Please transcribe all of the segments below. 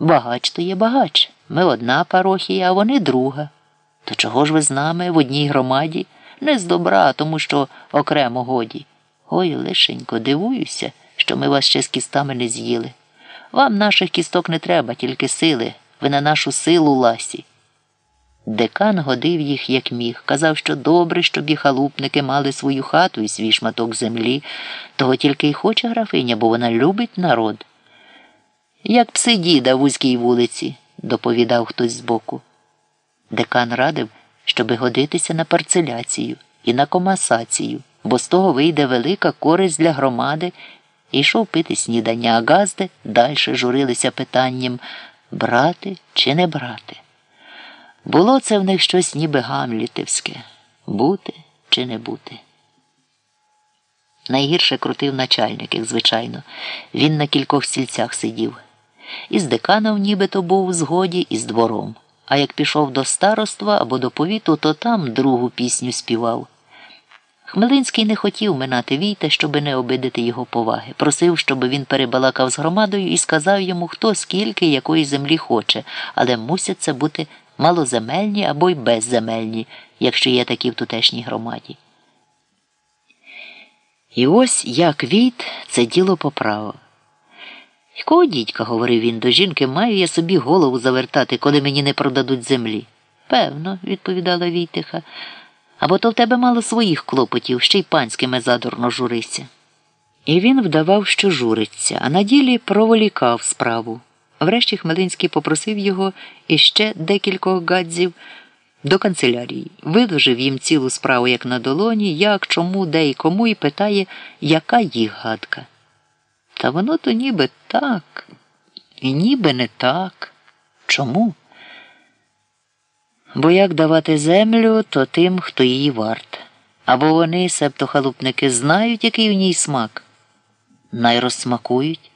Багач то є багач. Ми одна парохія, а вони друга. То чого ж ви з нами в одній громаді? Не з добра, тому що окремо годі. Ой, лишенько, дивуюся, що ми вас ще з кістами не з'їли. Вам наших кісток не треба, тільки сили. Ви на нашу силу ласі. Декан годив їх, як міг, казав, що добре, щоб і халупники мали свою хату і свій шматок землі, того тільки й хоче графиня, бо вона любить народ. Як пси діда в вузькій вулиці, доповідав хтось збоку. Декан радив, щоби годитися на парцеляцію і на комасацію, бо з того вийде велика користь для громади, і йшов пити снідання, а газди далі журилися питанням брати чи не брати. Було це в них щось ніби гамлітівське бути чи не бути. Найгірше крутив начальник, як звичайно. Він на кількох стільцях сидів. Із деканом нібито був у згоді із двором. А як пішов до староства або до повіту, то там другу пісню співав. Хмелинський не хотів минати війта, щоби не обидити його поваги. Просив, щоб він перебалакав з громадою і сказав йому, хто скільки якої землі хоче, але мусять це бути малоземельні або й безземельні, якщо є такі в тутешній громаді. І ось як війт це діло поправив. Якого дідька, говорив він до жінки, маю я собі голову завертати, коли мені не продадуть землі. Певно, відповідала Війтиха, або то в тебе мало своїх клопотів, ще й панськими задурно журися. І він вдавав, що журиться, а на ділі проволікав справу. Врешті Хмелинський попросив його іще декількох гадзів до канцелярії, виложив їм цілу справу, як на долоні, як, чому, де і кому, і питає, яка їх гадка. Та воно то ніби так, і ніби не так. Чому? Бо як давати землю, то тим, хто її варт. Або вони, себто халупники, знають, який в ній смак, найрозсмакують,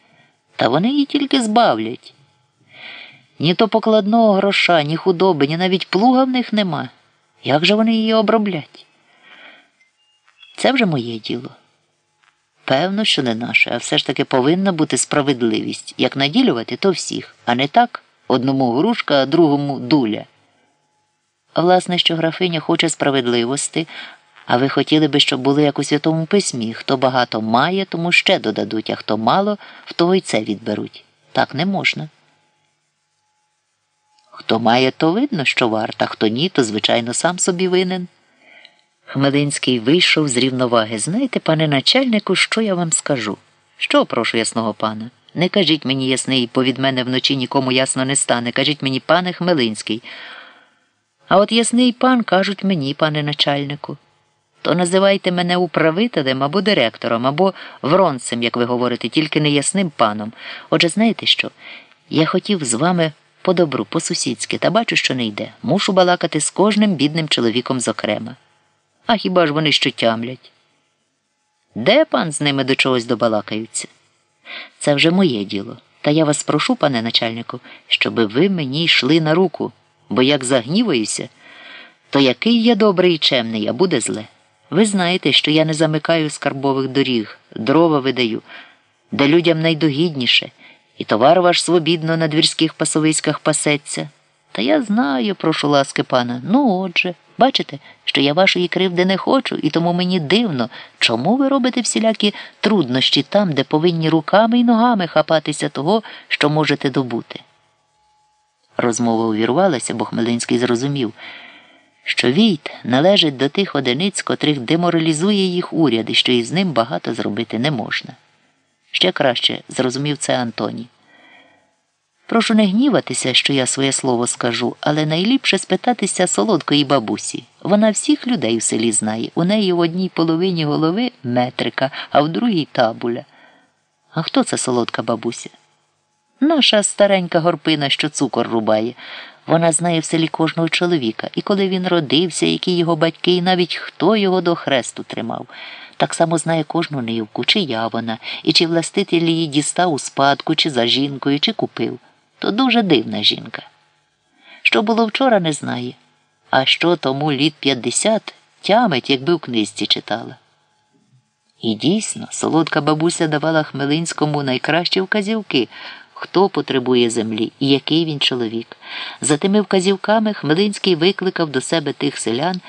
та вони її тільки збавлять. Ні то покладного гроша, ні худоби, ні навіть плуга в них нема. Як же вони її оброблять? Це вже моє діло. Певно, що не наше, а все ж таки повинна бути справедливість. Як наділювати, то всіх, а не так одному грушка, а другому дуля. Власне, що графиня хоче справедливості, а ви хотіли би, щоб були як у святому письмі хто багато має, тому ще додадуть, а хто мало, в того й це відберуть. Так не можна. Хто має, то видно, що варта, хто ні, то, звичайно, сам собі винен. Хмелинський вийшов з рівноваги. Знаєте, пане начальнику, що я вам скажу? Що, прошу ясного пана? Не кажіть мені ясний, бо від мене вночі нікому ясно не стане. Кажіть мені, пане Хмелинський. А от ясний пан кажуть мені, пане начальнику. То називайте мене управителем або директором, або вронцем, як ви говорите, тільки не ясним паном. Отже, знаєте що? Я хотів з вами по добру, по сусідськи, та бачу, що не йде. Мушу балакати з кожним бідним чоловіком зокрема. А хіба ж вони що тямлять? Де пан з ними до чогось добалакаються? Це вже моє діло. Та я вас прошу, пане начальнику, щоби ви мені йшли на руку, бо як загніваюся, то який я добрий і чемний, а буде зле. Ви знаєте, що я не замикаю скарбових доріг, дрова видаю, де людям найдогідніше, і товар ваш свобідно на двірських пасовиськах пасеться. Та я знаю, прошу ласки пана. Ну, отже, бачите, що я вашої кривди не хочу, і тому мені дивно, чому ви робите всілякі труднощі там, де повинні руками і ногами хапатися того, що можете добути. Розмова увірвалася, бо Хмелинський зрозумів, що Війт належить до тих одиниць, котрих деморалізує їх уряд і що із ним багато зробити не можна. Ще краще зрозумів це Антоній. Прошу не гніватися, що я своє слово скажу, але найліпше спитатися солодкої бабусі. Вона всіх людей в селі знає. У неї в одній половині голови метрика, а в другій табуля. А хто це солодка бабуся? Наша старенька горпина, що цукор рубає. Вона знає в селі кожного чоловіка, і коли він родився, які його батьки, і навіть хто його до хресту тримав. Так само знає кожну нивку, чия вона, і чи властитель її дістав у спадку, чи за жінкою, чи купив. То дуже дивна жінка. Що було вчора, не знає, а що тому літ п'ятдесят тямить, якби в книжці читала. І дійсно, солодка бабуся давала Хмелинському найкращі вказівки. хто потребує землі і який він чоловік. За тими вказівками Хмелинський викликав до себе тих селян,